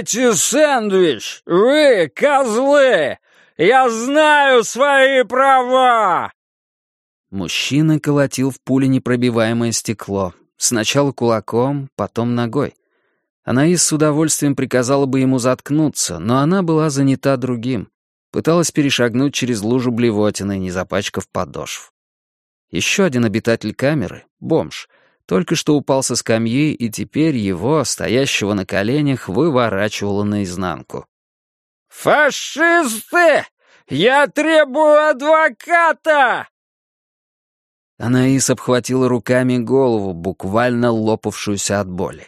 «Дайте сэндвич! Вы, козлы! Я знаю свои права!» Мужчина колотил в пуле непробиваемое стекло. Сначала кулаком, потом ногой. Анаис с удовольствием приказала бы ему заткнуться, но она была занята другим. Пыталась перешагнуть через лужу блевотины, не запачкав подошв. Еще один обитатель камеры, бомж, только что упал со скамьи, и теперь его, стоящего на коленях, выворачивало наизнанку. «Фашисты! Я требую адвоката!» Анаис обхватила руками голову, буквально лопавшуюся от боли.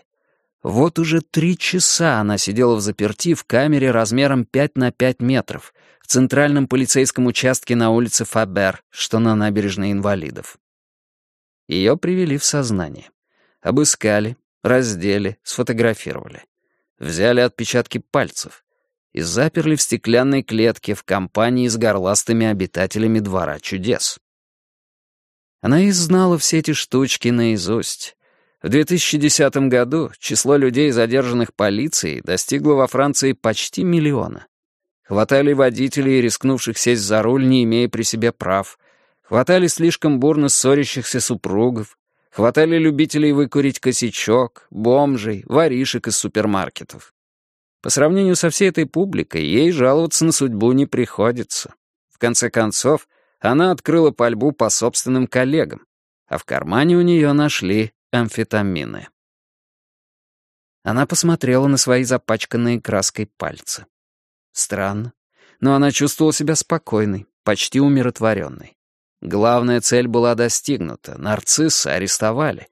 Вот уже три часа она сидела в заперти в камере размером 5 на 5 метров в центральном полицейском участке на улице Фабер, что на набережной инвалидов. Ее привели в сознание. Обыскали, раздели, сфотографировали. Взяли отпечатки пальцев и заперли в стеклянной клетке в компании с горластыми обитателями двора чудес. Она и знала все эти штучки наизусть. В 2010 году число людей, задержанных полицией, достигло во Франции почти миллиона. Хватали водителей, рискнувших сесть за руль, не имея при себе прав. Хватали слишком бурно ссорящихся супругов. Хватали любителей выкурить косячок, бомжей, воришек из супермаркетов. По сравнению со всей этой публикой, ей жаловаться на судьбу не приходится. В конце концов, она открыла пальбу по собственным коллегам, а в кармане у нее нашли амфетамины. Она посмотрела на свои запачканные краской пальцы. Странно, но она чувствовала себя спокойной, почти умиротворенной. Главная цель была достигнута, нарцисса арестовали.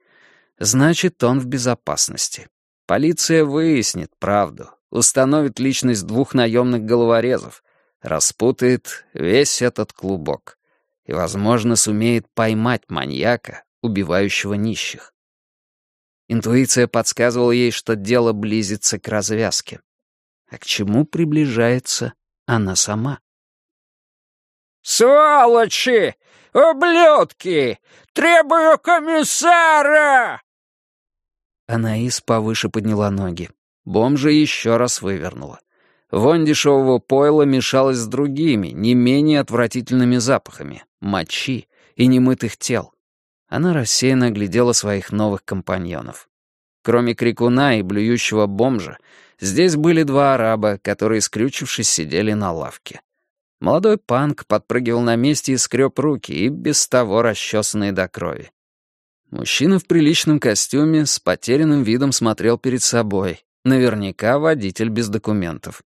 Значит, он в безопасности. Полиция выяснит правду, установит личность двух наемных головорезов, распутает весь этот клубок и, возможно, сумеет поймать маньяка, убивающего нищих. Интуиция подсказывала ей, что дело близится к развязке. А к чему приближается она сама? «Сволочи! Ублюдки! Требую комиссара!» Анаис повыше подняла ноги. Бомжа еще раз вывернула. Вонь дешевого пойла мешалась с другими, не менее отвратительными запахами — мочи и немытых тел. Она рассеянно оглядела своих новых компаньонов. Кроме крикуна и блюющего бомжа, здесь были два араба, которые, скрючившись, сидели на лавке. Молодой панк подпрыгивал на месте и скреб руки, и без того расчесанные до крови. Мужчина в приличном костюме с потерянным видом смотрел перед собой. Наверняка водитель без документов.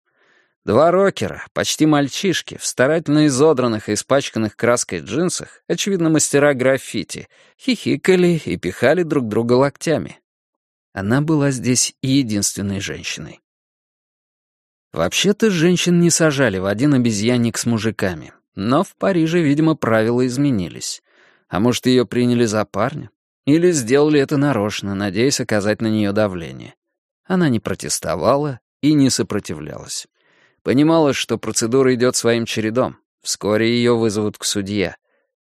Два рокера, почти мальчишки, в старательно изодранных и испачканных краской джинсах, очевидно, мастера граффити, хихикали и пихали друг друга локтями. Она была здесь единственной женщиной. Вообще-то женщин не сажали в один обезьянник с мужиками, но в Париже, видимо, правила изменились. А может, ее приняли за парня? Или сделали это нарочно, надеясь оказать на нее давление. Она не протестовала и не сопротивлялась. Понимала, что процедура идет своим чередом. Вскоре ее вызовут к судье.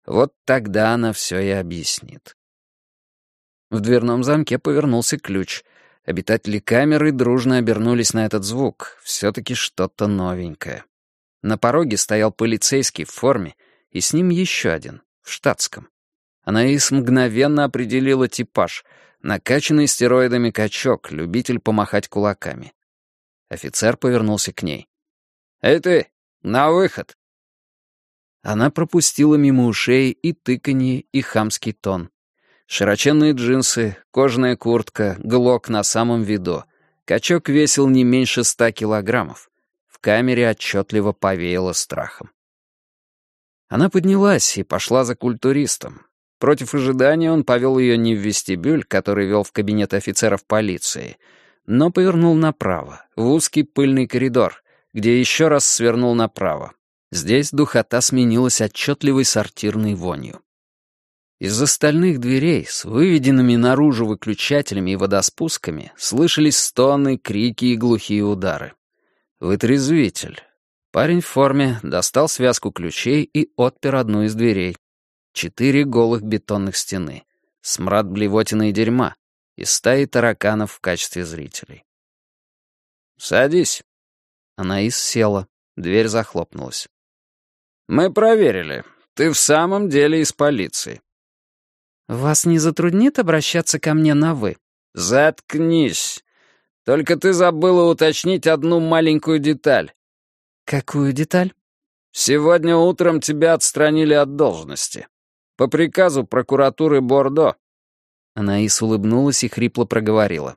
Вот тогда она все и объяснит. В дверном замке повернулся ключ. Обитатели камеры дружно обернулись на этот звук. Все-таки что-то новенькое. На пороге стоял полицейский в форме, и с ним еще один, в штатском. Анаис мгновенно определила типаж. Накачанный стероидами качок, любитель помахать кулаками. Офицер повернулся к ней. «Эй ты, на выход!» Она пропустила мимо ушей и тыканье, и хамский тон. Широченные джинсы, кожаная куртка, глок на самом виду. Качок весил не меньше ста килограммов. В камере отчетливо повеяло страхом. Она поднялась и пошла за культуристом. Против ожидания он повел ее не в вестибюль, который вел в кабинет офицеров полиции, но повернул направо, в узкий пыльный коридор, где еще раз свернул направо. Здесь духота сменилась отчетливой сортирной вонью. Из остальных дверей с выведенными наружу выключателями и водоспусками слышались стоны, крики и глухие удары. Вытрезвитель. Парень в форме достал связку ключей и отпер одну из дверей. Четыре голых бетонных стены. Смрад блевотины и дерьма. И стаи тараканов в качестве зрителей. «Садись». Анаис села. Дверь захлопнулась. «Мы проверили. Ты в самом деле из полиции». «Вас не затруднит обращаться ко мне на «вы»?» «Заткнись. Только ты забыла уточнить одну маленькую деталь». «Какую деталь?» «Сегодня утром тебя отстранили от должности. По приказу прокуратуры Бордо». Анаис улыбнулась и хрипло проговорила.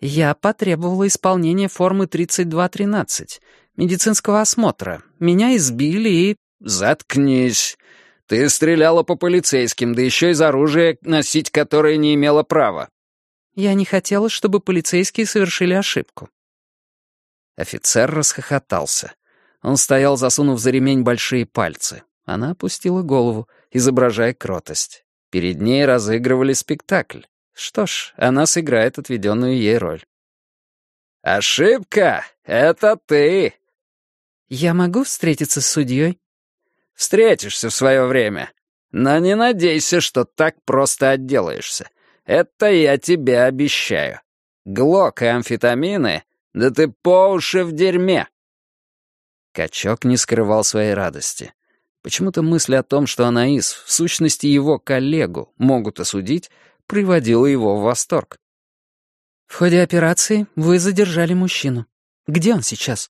«Я потребовала исполнения формы 3213, медицинского осмотра. Меня избили и...» «Заткнись. Ты стреляла по полицейским, да еще из оружия, носить которое не имела права». «Я не хотела, чтобы полицейские совершили ошибку». Офицер расхохотался. Он стоял, засунув за ремень большие пальцы. Она опустила голову, изображая кротость. Перед ней разыгрывали спектакль. Что ж, она сыграет отведенную ей роль. «Ошибка! Это ты!» «Я могу встретиться с судьей?» «Встретишься в свое время. Но не надейся, что так просто отделаешься. Это я тебе обещаю. Глок и амфетамины, да ты по уши в дерьме!» Качок не скрывал своей радости. Почему-то мысль о том, что Анаис, в сущности его коллегу, могут осудить, приводила его в восторг. «В ходе операции вы задержали мужчину. Где он сейчас?»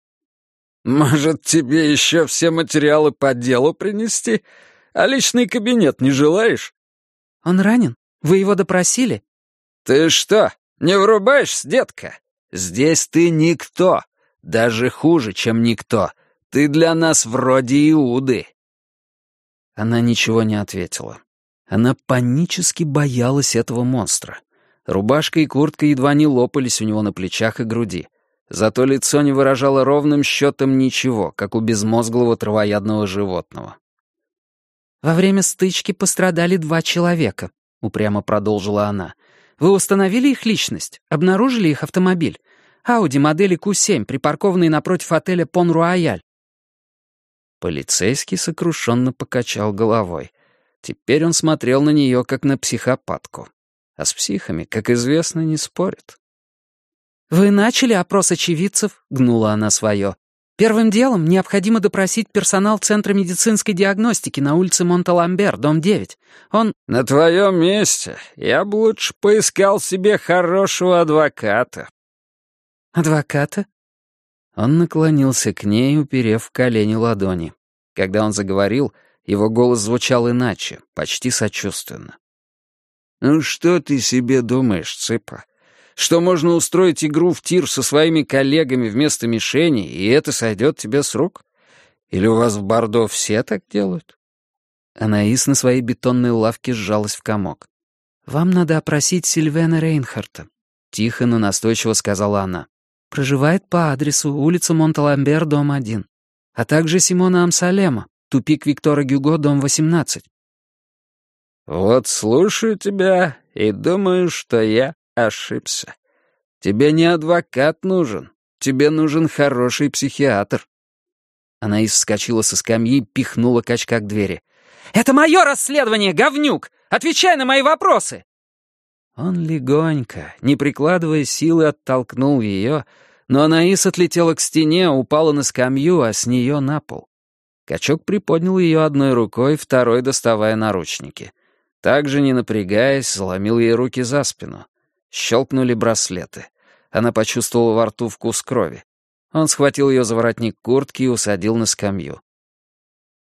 «Может, тебе еще все материалы по делу принести? А личный кабинет не желаешь?» «Он ранен? Вы его допросили?» «Ты что, не врубаешься, детка? Здесь ты никто, даже хуже, чем никто. Ты для нас вроде Иуды». Она ничего не ответила. Она панически боялась этого монстра. Рубашка и куртка едва не лопались у него на плечах и груди. Зато лицо не выражало ровным счетом ничего, как у безмозглого травоядного животного. «Во время стычки пострадали два человека», — упрямо продолжила она. «Вы установили их личность? Обнаружили их автомобиль? Ауди модели Q7, припаркованный напротив отеля Пон-Руаяль. Полицейский сокрушенно покачал головой. Теперь он смотрел на нее, как на психопатку. А с психами, как известно, не спорят. «Вы начали опрос очевидцев?» — гнула она свое. «Первым делом необходимо допросить персонал Центра медицинской диагностики на улице Монталамбер, дом 9. Он...» «На твоем месте я бы лучше поискал себе хорошего адвоката». «Адвоката?» Он наклонился к ней, уперев в колени ладони. Когда он заговорил, его голос звучал иначе, почти сочувственно. «Ну что ты себе думаешь, цыпа? Что можно устроить игру в тир со своими коллегами вместо мишени, и это сойдет тебе с рук? Или у вас в Бордо все так делают?» Анаис на своей бетонной лавке сжалась в комок. «Вам надо опросить Сильвена Рейнхарта», — тихо, но настойчиво сказала она. Проживает по адресу улица Монталамбер, дом 1. А также Симона Амсалема, тупик Виктора Гюго, дом 18. Вот слушаю тебя и думаю, что я ошибся. Тебе не адвокат нужен, тебе нужен хороший психиатр. Она вскочила со скамьи и пихнула качка к двери. «Это мое расследование, говнюк! Отвечай на мои вопросы!» Он легонько, не прикладывая силы, оттолкнул ее, но Анаис отлетела к стене, упала на скамью, а с нее на пол. Качок приподнял ее одной рукой, второй доставая наручники. Также, не напрягаясь, заломил ей руки за спину. Щелкнули браслеты. Она почувствовала во рту вкус крови. Он схватил ее за воротник куртки и усадил на скамью.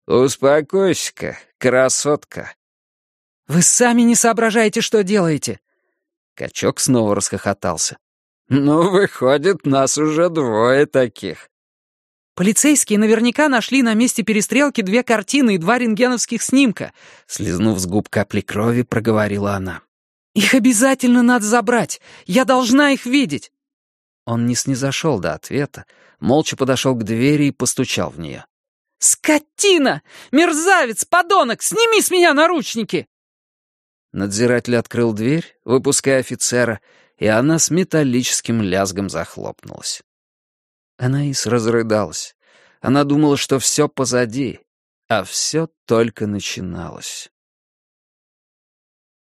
«Успокойся-ка, красотка». «Вы сами не соображаете, что делаете!» Качок снова расхохотался. «Ну, выходит, нас уже двое таких». «Полицейские наверняка нашли на месте перестрелки две картины и два рентгеновских снимка», слизнув с губ капли крови, проговорила она. «Их обязательно надо забрать! Я должна их видеть!» Он не снизошел до ответа, молча подошел к двери и постучал в нее. «Скотина! Мерзавец! Подонок! Сними с меня наручники!» Надзиратель открыл дверь, выпуская офицера, и она с металлическим лязгом захлопнулась. Анаис разрыдалась. Она думала, что все позади, а все только начиналось.